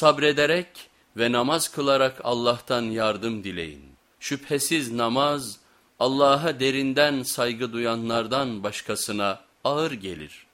Sabrederek ve namaz kılarak Allah'tan yardım dileyin. Şüphesiz namaz Allah'a derinden saygı duyanlardan başkasına ağır gelir.''